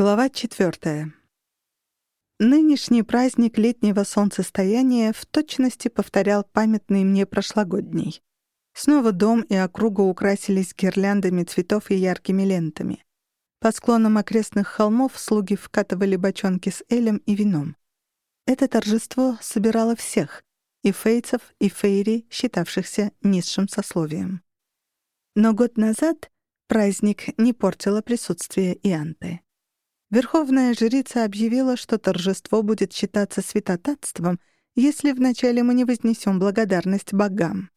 Глава четвертая. Нынешний праздник летнего солнцестояния в точности повторял памятный мне прошлогодний. Снова дом и округа украсились гирляндами цветов и яркими лентами. По склонам окрестных холмов слуги вкатывали бочонки с элем и вином. Это торжество собирало всех — и фейцев, и фейри, считавшихся низшим сословием. Но год назад праздник не портило присутствие Ианты. Верховная жрица объявила, что торжество будет считаться святотатством, если вначале мы не вознесем благодарность богам.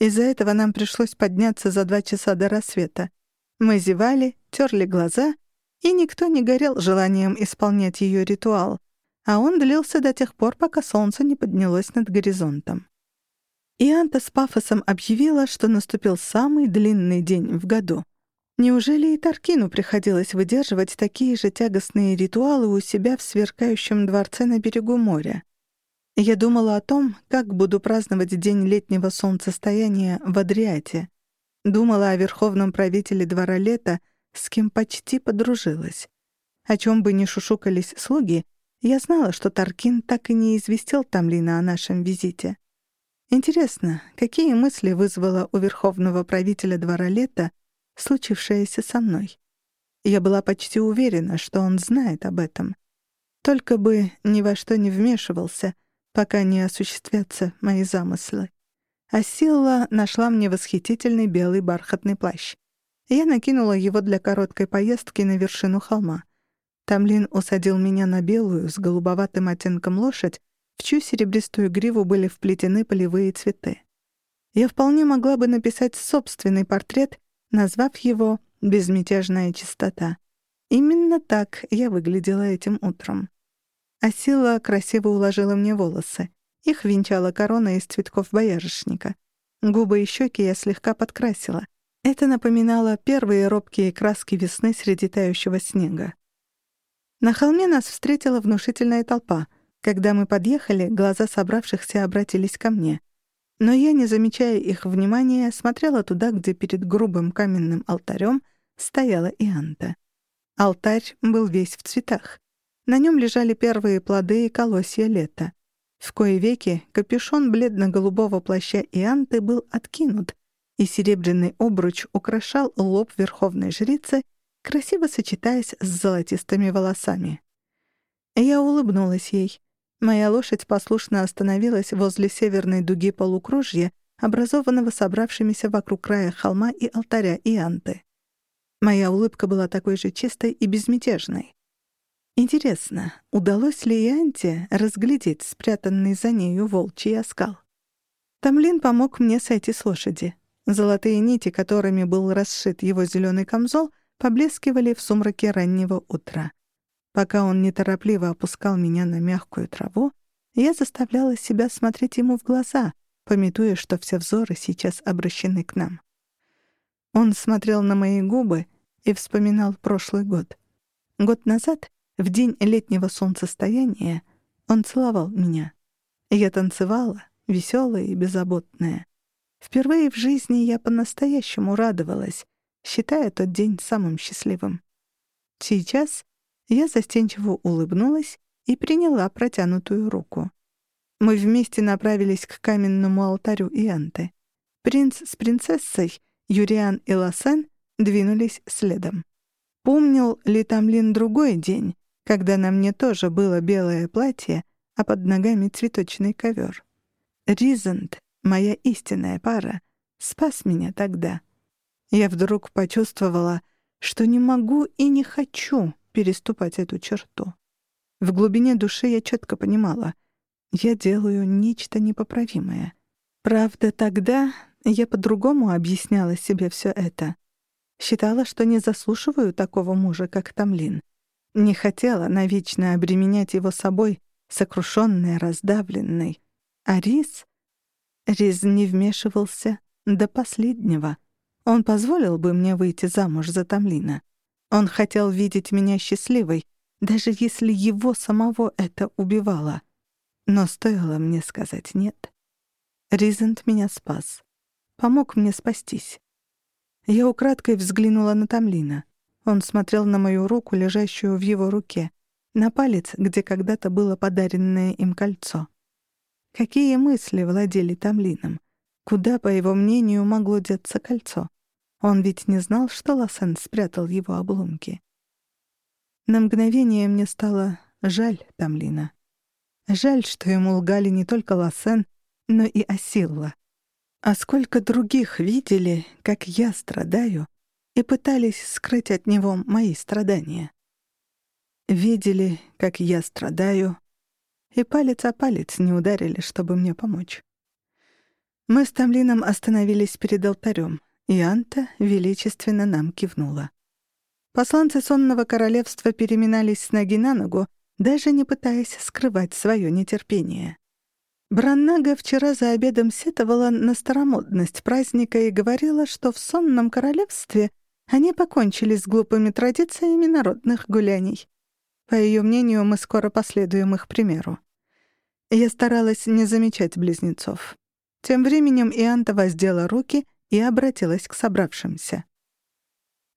Из-за этого нам пришлось подняться за два часа до рассвета. Мы зевали, терли глаза, и никто не горел желанием исполнять ее ритуал, а он длился до тех пор, пока солнце не поднялось над горизонтом. Ианта с пафосом объявила, что наступил самый длинный день в году — Неужели и Таркину приходилось выдерживать такие же тягостные ритуалы у себя в сверкающем дворце на берегу моря? Я думала о том, как буду праздновать день летнего солнцестояния в Адриате. Думала о верховном правителе двора лета, с кем почти подружилась. О чем бы ни шушукались слуги, я знала, что Таркин так и не известил Тамлина о нашем визите. Интересно, какие мысли вызвало у верховного правителя двора лета случившееся со мной. Я была почти уверена, что он знает об этом. Только бы ни во что не вмешивался, пока не осуществятся мои замыслы. А Силла нашла мне восхитительный белый бархатный плащ. Я накинула его для короткой поездки на вершину холма. Тамлин усадил меня на белую с голубоватым оттенком лошадь, в чью серебристую гриву были вплетены полевые цветы. Я вполне могла бы написать собственный портрет назвав его «безмятежная чистота». Именно так я выглядела этим утром. Асила красиво уложила мне волосы. Их венчала корона из цветков боярышника. Губы и щеки я слегка подкрасила. Это напоминало первые робкие краски весны среди тающего снега. На холме нас встретила внушительная толпа. Когда мы подъехали, глаза собравшихся обратились ко мне. Но я, не замечая их внимания, смотрела туда, где перед грубым каменным алтарем стояла Ианта. Алтарь был весь в цветах. На нем лежали первые плоды и колосья лета. В кое веки капюшон бледно-голубого плаща Ианты был откинут, и серебряный обруч украшал лоб верховной жрицы, красиво сочетаясь с золотистыми волосами. Я улыбнулась ей. Моя лошадь послушно остановилась возле северной дуги полукружья, образованного собравшимися вокруг края холма и алтаря Ианты. Моя улыбка была такой же чистой и безмятежной. Интересно, удалось ли Ианте разглядеть спрятанный за нею волчий оскал? Тамлин помог мне сойти с лошади. Золотые нити, которыми был расшит его зеленый камзол, поблескивали в сумраке раннего утра. Пока он неторопливо опускал меня на мягкую траву, я заставляла себя смотреть ему в глаза, пометуя, что все взоры сейчас обращены к нам. Он смотрел на мои губы и вспоминал прошлый год. Год назад, в день летнего солнцестояния, он целовал меня. Я танцевала, веселая и беззаботная. Впервые в жизни я по-настоящему радовалась, считая тот день самым счастливым. Сейчас я застенчиво улыбнулась и приняла протянутую руку. Мы вместе направились к каменному алтарю Ианты. Принц с принцессой, Юриан и Лосен, двинулись следом. Помнил ли Тамлин другой день, когда на мне тоже было белое платье, а под ногами цветочный ковер? Ризент, моя истинная пара, спас меня тогда. Я вдруг почувствовала, что не могу и не хочу переступать эту черту. В глубине души я четко понимала, я делаю нечто непоправимое. Правда, тогда я по-другому объясняла себе все это. Считала, что не заслуживаю такого мужа, как Тамлин. Не хотела навечно обременять его собой, сокрушенной, раздавленной. А Риз... Риз не вмешивался до последнего. Он позволил бы мне выйти замуж за Тамлина. Он хотел видеть меня счастливой, даже если его самого это убивало. Но стоило мне сказать «нет». Ризент меня спас. Помог мне спастись. Я украдкой взглянула на Тамлина. Он смотрел на мою руку, лежащую в его руке, на палец, где когда-то было подаренное им кольцо. Какие мысли владели Тамлином? Куда, по его мнению, могло деться кольцо? Он ведь не знал, что Лосен спрятал его обломки. На мгновение мне стало жаль Тамлина. Жаль, что ему лгали не только Лосен, но и Асилла. А сколько других видели, как я страдаю, и пытались скрыть от него мои страдания. Видели, как я страдаю, и палец о палец не ударили, чтобы мне помочь. Мы с Тамлином остановились перед алтарем, и Анта величественно нам кивнула. Посланцы сонного королевства переминались с ноги на ногу, даже не пытаясь скрывать свое нетерпение. Браннага вчера за обедом сетовала на старомодность праздника и говорила, что в сонном королевстве они покончили с глупыми традициями народных гуляний. По ее мнению, мы скоро последуем их примеру. Я старалась не замечать близнецов. Тем временем Ианта воздела руки и обратилась к собравшимся.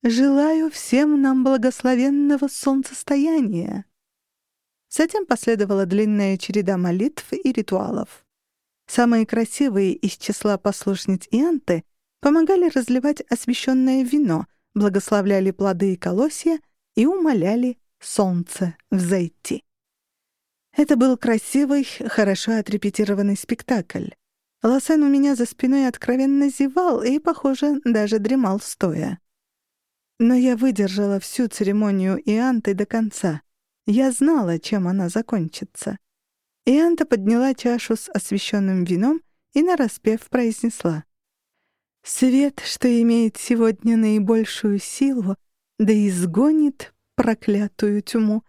«Желаю всем нам благословенного солнцестояния!» Затем последовала длинная череда молитв и ритуалов. Самые красивые из числа послушниц Ианты помогали разливать освященное вино, благословляли плоды и колосья и умоляли солнце взойти. Это был красивый, хорошо отрепетированный спектакль. Лосен у меня за спиной откровенно зевал и, похоже, даже дремал стоя. Но я выдержала всю церемонию Ианты до конца. Я знала, чем она закончится. Ианта подняла чашу с освещенным вином и нараспев произнесла. «Свет, что имеет сегодня наибольшую силу, да изгонит проклятую тьму,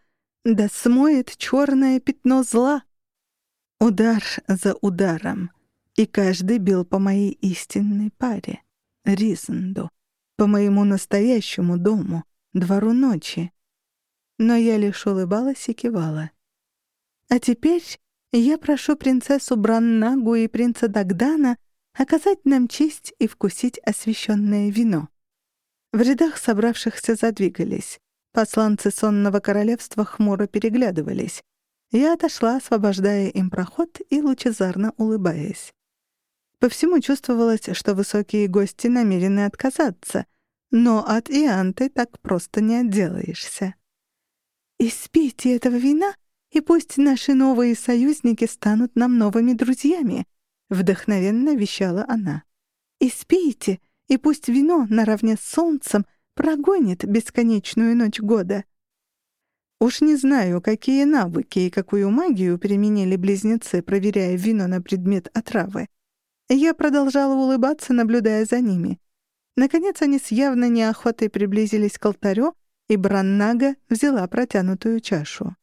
да смоет черное пятно зла». Удар за ударом, и каждый бил по моей истинной паре, Ризенду, по моему настоящему дому, двору ночи, но я лишь улыбалась и кивала. А теперь я прошу принцессу Браннагу и принца Дагдана оказать нам честь и вкусить освященное вино. В рядах собравшихся задвигались. Посланцы сонного королевства хмуро переглядывались. Я отошла, освобождая им проход и лучезарно улыбаясь. По всему чувствовалось, что высокие гости намерены отказаться, но от Ианты так просто не отделаешься. «Испейте этого вина, и пусть наши новые союзники станут нам новыми друзьями», — вдохновенно вещала она. «Испейте, и пусть вино наравне с солнцем прогонит бесконечную ночь года». Уж не знаю, какие навыки и какую магию применили близнецы, проверяя вино на предмет отравы. Я продолжала улыбаться, наблюдая за ними. Наконец они с явно неохотой приблизились к алтарю, и Браннага взяла протянутую чашу.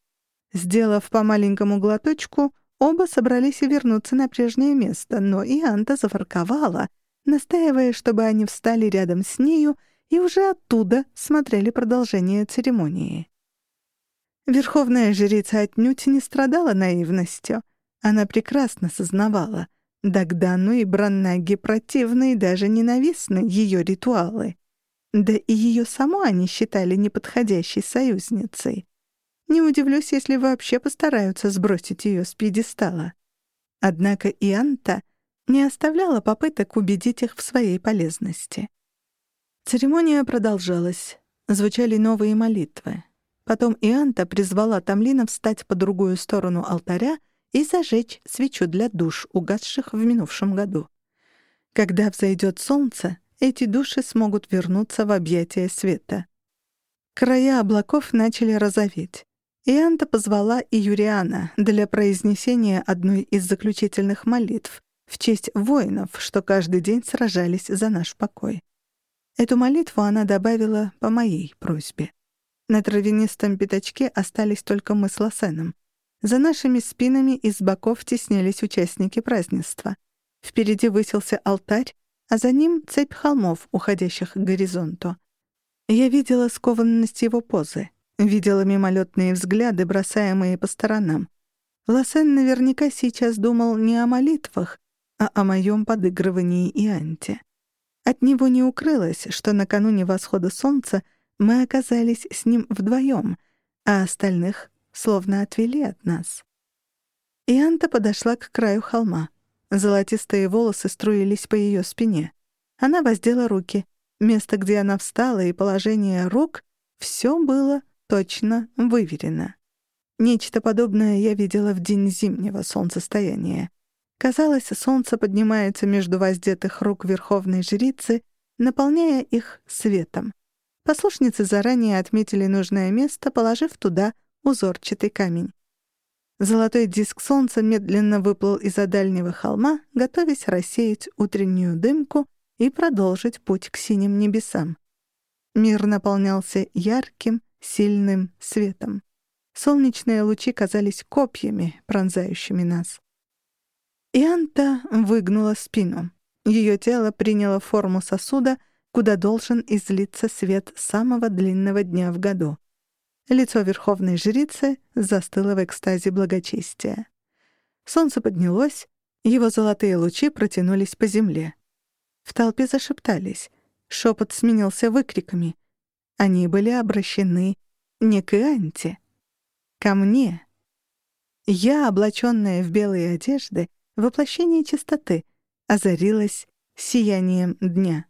Сделав по маленькому глоточку, оба собрались вернуться на прежнее место, но и Анта зафарковала, настаивая, чтобы они встали рядом с нею и уже оттуда смотрели продолжение церемонии. Верховная жрица отнюдь не страдала наивностью. Она прекрасно сознавала. Дагдану и Браннаге противны и даже ненавистны ее ритуалы. Да и ее саму они считали неподходящей союзницей. Не удивлюсь, если вообще постараются сбросить ее с пьедестала. Однако Ианта не оставляла попыток убедить их в своей полезности. Церемония продолжалась. Звучали новые молитвы. Потом Ианта призвала Тамлина встать по другую сторону алтаря и зажечь свечу для душ, угасших в минувшем году. Когда взойдет солнце, эти души смогут вернуться в объятия света. Края облаков начали розоветь. Ианта позвала и Юриана для произнесения одной из заключительных молитв в честь воинов, что каждый день сражались за наш покой. Эту молитву она добавила по моей просьбе. На травянистом пятачке остались только мы с Лосеном. За нашими спинами из боков теснились участники празднества. Впереди высился алтарь, а за ним цепь холмов, уходящих к горизонту. Я видела скованность его позы, видела мимолетные взгляды, бросаемые по сторонам. Лосен наверняка сейчас думал не о молитвах, а о моем подыгрывании и анте. От него не укрылось, что накануне восхода солнца Мы оказались с ним вдвоем, а остальных словно отвели от нас. Ианта подошла к краю холма. Золотистые волосы струились по ее спине. Она воздела руки. Место, где она встала, и положение рук — все было точно выверено. Нечто подобное я видела в день зимнего солнцестояния. Казалось, солнце поднимается между воздетых рук верховной жрицы, наполняя их светом. Послушницы заранее отметили нужное место, положив туда узорчатый камень. Золотой диск солнца медленно выплыл из-за дальнего холма, готовясь рассеять утреннюю дымку и продолжить путь к синим небесам. Мир наполнялся ярким, сильным светом. Солнечные лучи казались копьями, пронзающими нас. Ианта выгнула спину. Ее тело приняло форму сосуда, куда должен излиться свет самого длинного дня в году. Лицо верховной жрицы застыло в экстазе благочестия. Солнце поднялось, его золотые лучи протянулись по земле. В толпе зашептались. Шепот сменился выкриками. Они были обращены не к Ианте, ко мне. Я, облаченная в белые одежды, воплощение чистоты, озарилась сиянием дня.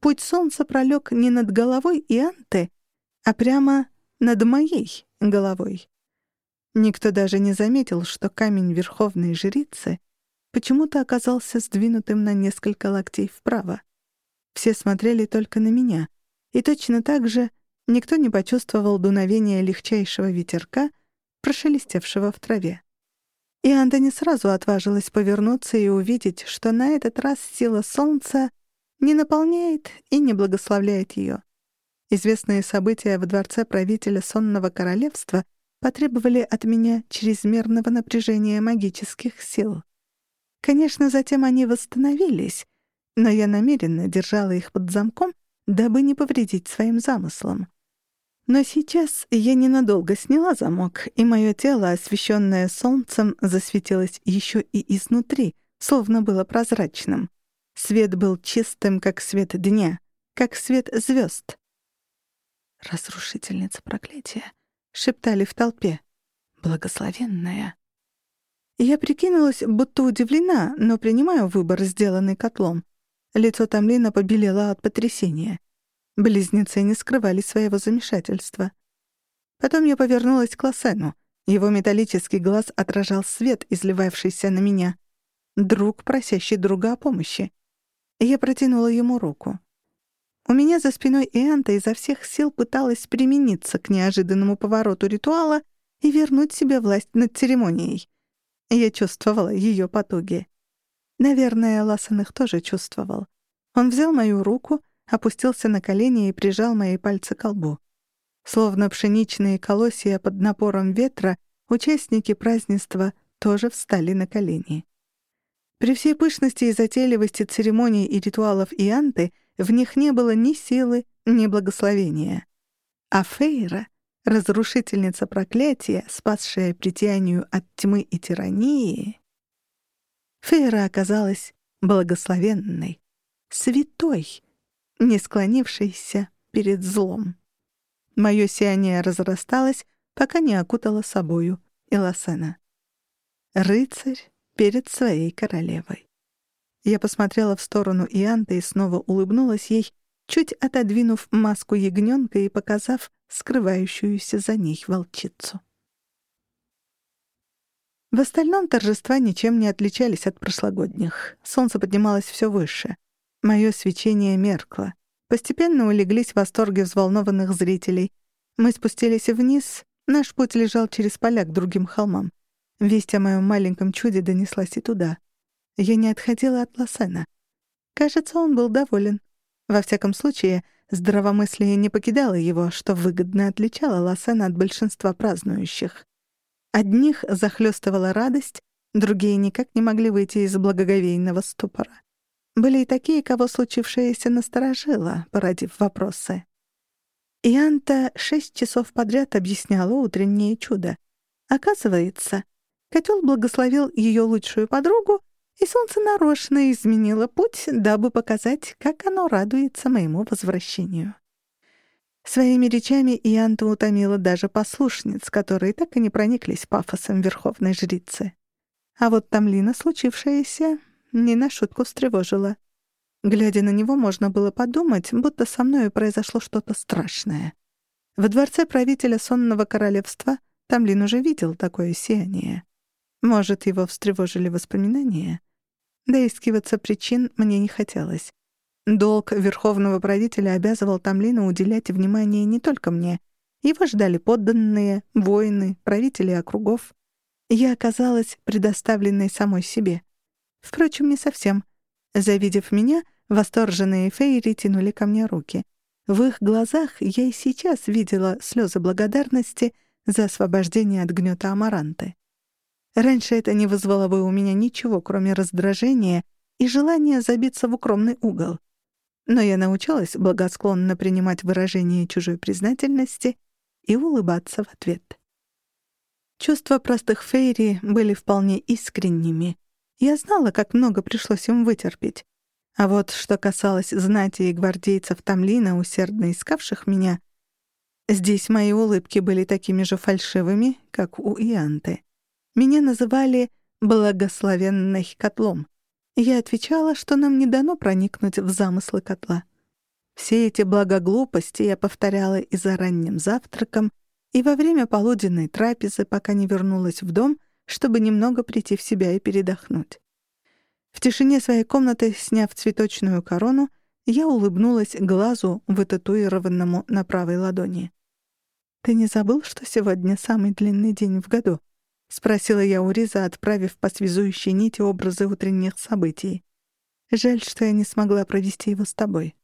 Путь солнца пролег не над головой Ианты, а прямо над моей головой. Никто даже не заметил, что камень верховной жрицы почему-то оказался сдвинутым на несколько локтей вправо. Все смотрели только на меня, и точно так же никто не почувствовал дуновения легчайшего ветерка, прошелестевшего в траве. И Анда не сразу отважилась повернуться и увидеть, что на этот раз сила солнца не наполняет и не благословляет ее. Известные события в дворце правителя Сонного Королевства потребовали от меня чрезмерного напряжения магических сил. Конечно, затем они восстановились, но я намеренно держала их под замком, дабы не повредить своим замыслам. Но сейчас я ненадолго сняла замок, и мое тело, освещенное солнцем, засветилось еще и изнутри, словно было прозрачным. Свет был чистым, как свет дня, как свет звезд. «Разрушительница проклятия», — шептали в толпе. «Благословенная». Я прикинулась, будто удивлена, но принимаю выбор, сделанный котлом. Лицо Тамлина побелело от потрясения. Близнецы не скрывали своего замешательства. Потом я повернулась к Лосену. Его металлический глаз отражал свет, изливавшийся на меня. Друг, просящий друга о помощи. Я протянула ему руку. У меня за спиной Ианта изо всех сил пыталась примениться к неожиданному повороту ритуала и вернуть себе власть над церемонией. Я чувствовала ее потуги. Наверное, Лассен их тоже чувствовал. Он взял мою руку, опустился на колени и прижал мои пальцы к лбу. Словно пшеничные колосья под напором ветра, участники празднества тоже встали на колени. При всей пышности и затейливости церемоний и ритуалов Ианты — в них не было ни силы, ни благословения. А Фейра, разрушительница проклятия, спасшая притянию от тьмы и тирании, Фейра оказалась благословенной, святой, не склонившейся перед злом. Моё сияние разрасталось, пока не окутало собою Илосена. Рыцарь перед своей королевой. Я посмотрела в сторону Ианты и снова улыбнулась ей, чуть отодвинув маску ягнёнка и показав скрывающуюся за ней волчицу. В остальном торжества ничем не отличались от прошлогодних. Солнце поднималось всё выше. Моё свечение меркло. Постепенно улеглись восторги взволнованных зрителей. Мы спустились вниз. Наш путь лежал через поля к другим холмам. Весть о моем маленьком чуде донеслась и туда. Я не отходила от Лосена. Кажется, он был доволен. Во всяком случае, здравомыслие не покидало его, что выгодно отличало Лосена от большинства празднующих. Одних захлёстывала радость, другие никак не могли выйти из благоговейного ступора. Были и такие, кого случившееся насторожило, породив вопросы. Ианта шесть часов подряд объясняла утреннее чудо. Оказывается, котел благословил ее лучшую подругу и солнце нарочно изменило путь, дабы показать, как оно радуется моему возвращению. Своими речами Ианта утомила даже послушниц, которые так и не прониклись пафосом верховной жрицы. А вот Тамлина случившееся не на шутку встревожила. Глядя на него, можно было подумать, будто со мной произошло что-то страшное. В дворце правителя сонного королевства Тамлин уже видел такое сияние. Может, его встревожили воспоминания? Доискиваться причин мне не хотелось. Долг верховного правителя обязывал Тамлина уделять внимание не только мне. Его ждали подданные, воины, правители округов. Я оказалась предоставленной самой себе. Впрочем, не совсем. Завидев меня, восторженные фейри тянули ко мне руки. В их глазах я и сейчас видела слезы благодарности за освобождение от гнета амаранты. Раньше это не вызвало бы у меня ничего, кроме раздражения и желания забиться в укромный угол но я научилась благосклонно принимать выражение чужой признательности и улыбаться в ответ. Чувства простых фейри были вполне искренними. Я знала, как много пришлось им вытерпеть. А вот что касалось знати и гвардейцев Тамлина, усердно искавших меня, здесь мои улыбки были такими же фальшивыми, как у Ианты. Меня называли «благословенной котлом». Я отвечала, что нам не дано проникнуть в замыслы котла. Все эти благоглупости я повторяла и за ранним завтраком, и во время полуденной трапезы, пока не вернулась в дом, чтобы немного прийти в себя и передохнуть. В тишине своей комнаты, сняв цветочную корону, я улыбнулась глазу, вытатуированному на правой ладони. «Ты не забыл, что сегодня самый длинный день в году?» — спросила я у Риза, отправив по связующей нити образы утренних событий. «Жаль, что я не смогла провести его с тобой.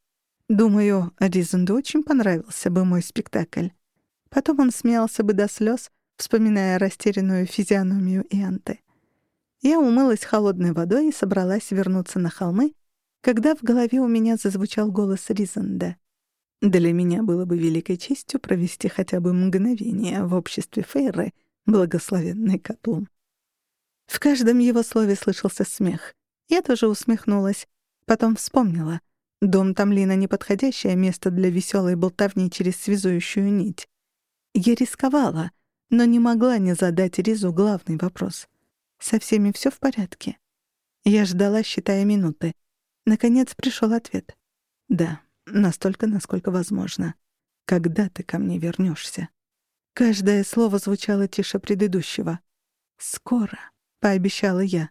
Думаю, Ризанду очень понравился бы мой спектакль. Потом он смеялся бы до слез, вспоминая растерянную физиономию Ианты. Я умылась холодной водой и собралась вернуться на холмы, когда в голове у меня зазвучал голос Ризанда. Для меня было бы великой честью провести хотя бы мгновение в обществе Фейры — благословенный Катлум. В каждом его слове слышался смех. Я тоже усмехнулась. Потом вспомнила. Дом Тамлина — неподходящее место для веселой болтовни через связующую нить. Я рисковала, но не могла не задать Ризу главный вопрос. Со всеми все в порядке? Я ждала, считая минуты. Наконец пришел ответ. «Да, настолько, насколько возможно. Когда ты ко мне вернешься? Каждое слово звучало тише предыдущего. «Скоро», — пообещала я.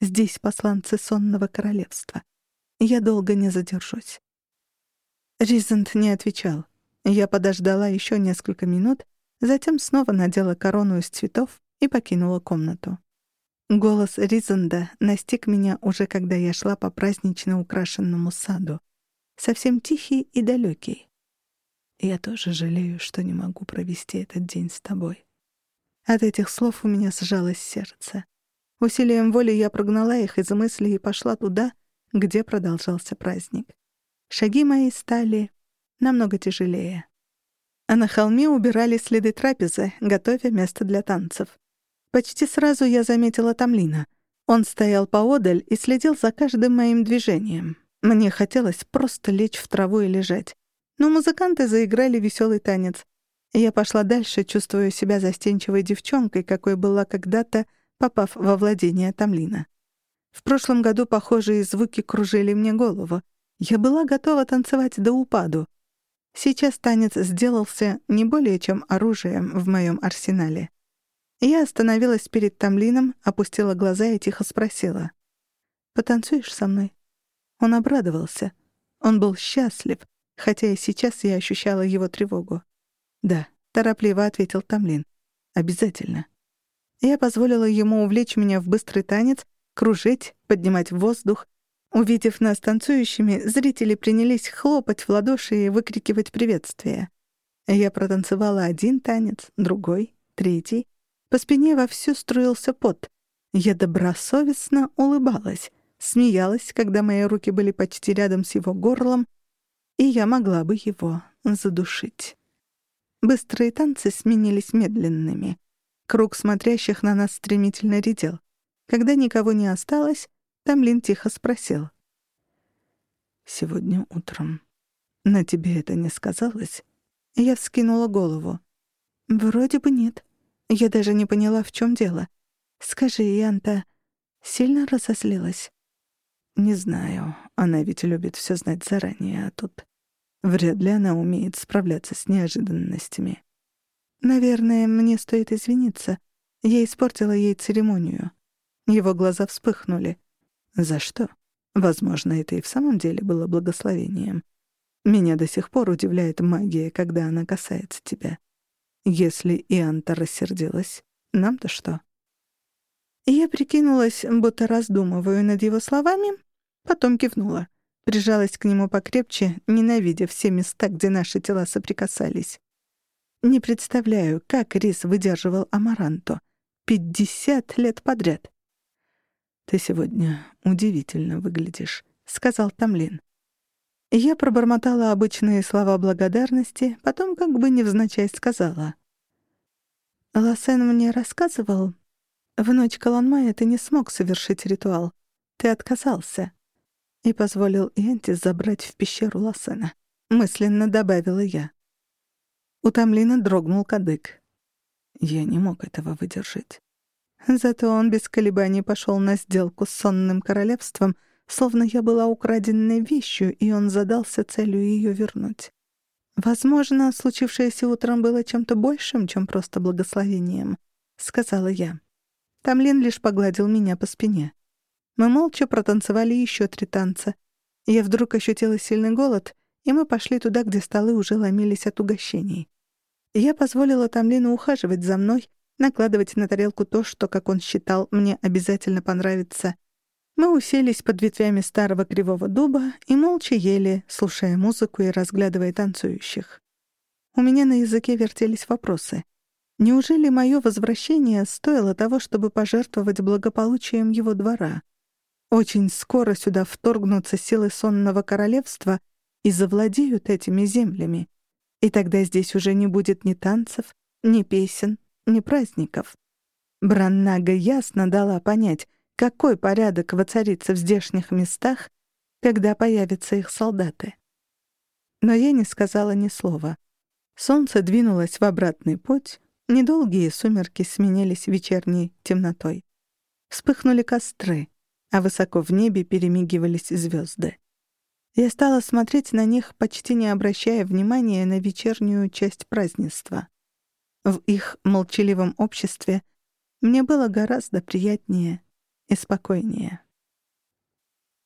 «Здесь посланцы сонного королевства. Я долго не задержусь». Ризент не отвечал. Я подождала еще несколько минут, затем снова надела корону из цветов и покинула комнату. Голос Ризенда настиг меня уже когда я шла по празднично украшенному саду. Совсем тихий и далекий. Я тоже жалею, что не могу провести этот день с тобой. От этих слов у меня сжалось сердце. Усилием воли я прогнала их из мыслей и пошла туда, где продолжался праздник. Шаги мои стали намного тяжелее. А на холме убирали следы трапезы, готовя место для танцев. Почти сразу я заметила Тамлина. Он стоял поодаль и следил за каждым моим движением. Мне хотелось просто лечь в траву и лежать. Но музыканты заиграли веселый танец. Я пошла дальше, чувствуя себя застенчивой девчонкой, какой была когда-то, попав во владение Тамлина. В прошлом году похожие звуки кружили мне голову. Я была готова танцевать до упаду. Сейчас танец сделался не более чем оружием в моем арсенале. Я остановилась перед Тамлином, опустила глаза и тихо спросила. «Потанцуешь со мной?» Он обрадовался. Он был счастлив, хотя и сейчас я ощущала его тревогу. «Да», — торопливо ответил Тамлин. «Обязательно». Я позволила ему увлечь меня в быстрый танец, кружить, поднимать в воздух. Увидев нас танцующими, зрители принялись хлопать в ладоши и выкрикивать приветствия. Я протанцевала один танец, другой, третий. По спине вовсю струился пот. Я добросовестно улыбалась, смеялась, когда мои руки были почти рядом с его горлом, и я могла бы его задушить. Быстрые танцы сменились медленными. Круг смотрящих на нас стремительно редел. Когда никого не осталось, Тамлин тихо спросил. «Сегодня утром на тебе это не сказалось?» Я вскинула голову. «Вроде бы нет. Я даже не поняла, в чем дело. Скажи, Янта сильно разозлилась?» «Не знаю. Она ведь любит все знать заранее, а тут...» Вряд ли она умеет справляться с неожиданностями. «Наверное, мне стоит извиниться. Я испортила ей церемонию». Его глаза вспыхнули. «За что? Возможно, это и в самом деле было благословением. Меня до сих пор удивляет магия, когда она касается тебя. Если Ианта рассердилась, нам-то что?» Я прикинулась, будто раздумываю над его словами, потом кивнула. Прижалась к нему покрепче, ненавидя все места, где наши тела соприкасались. Не представляю, как Рис выдерживал Амаранто. Пятьдесят лет подряд. «Ты сегодня удивительно выглядишь», — сказал Тамлин. Я пробормотала обычные слова благодарности, потом как бы невзначай сказала. «Лосен мне рассказывал, в ночь Каланмая ты не смог совершить ритуал. Ты отказался и позволил Энти забрать в пещеру Лассена. Мысленно добавила я. У Тамлина дрогнул кадык. Я не мог этого выдержать. Зато он без колебаний пошел на сделку с сонным королевством, словно я была украденной вещью, и он задался целью ее вернуть. «Возможно, случившееся утром было чем-то большим, чем просто благословением», — сказала я. Тамлин лишь погладил меня по спине. Мы молча протанцевали еще три танца. Я вдруг ощутила сильный голод, и мы пошли туда, где столы уже ломились от угощений. Я позволила Тамлину ухаживать за мной, накладывать на тарелку то, что, как он считал, мне обязательно понравится. Мы уселись под ветвями старого кривого дуба и молча ели, слушая музыку и разглядывая танцующих. У меня на языке вертелись вопросы. Неужели мое возвращение стоило того, чтобы пожертвовать благополучием его двора? Очень скоро сюда вторгнутся силы сонного королевства и завладеют этими землями. И тогда здесь уже не будет ни танцев, ни песен, ни праздников. Браннага ясно дала понять, какой порядок воцарится в здешних местах, когда появятся их солдаты. Но я не сказала ни слова. Солнце двинулось в обратный путь, недолгие сумерки сменились вечерней темнотой. Вспыхнули костры а высоко в небе перемигивались звезды. Я стала смотреть на них, почти не обращая внимания на вечернюю часть празднества. В их молчаливом обществе мне было гораздо приятнее и спокойнее.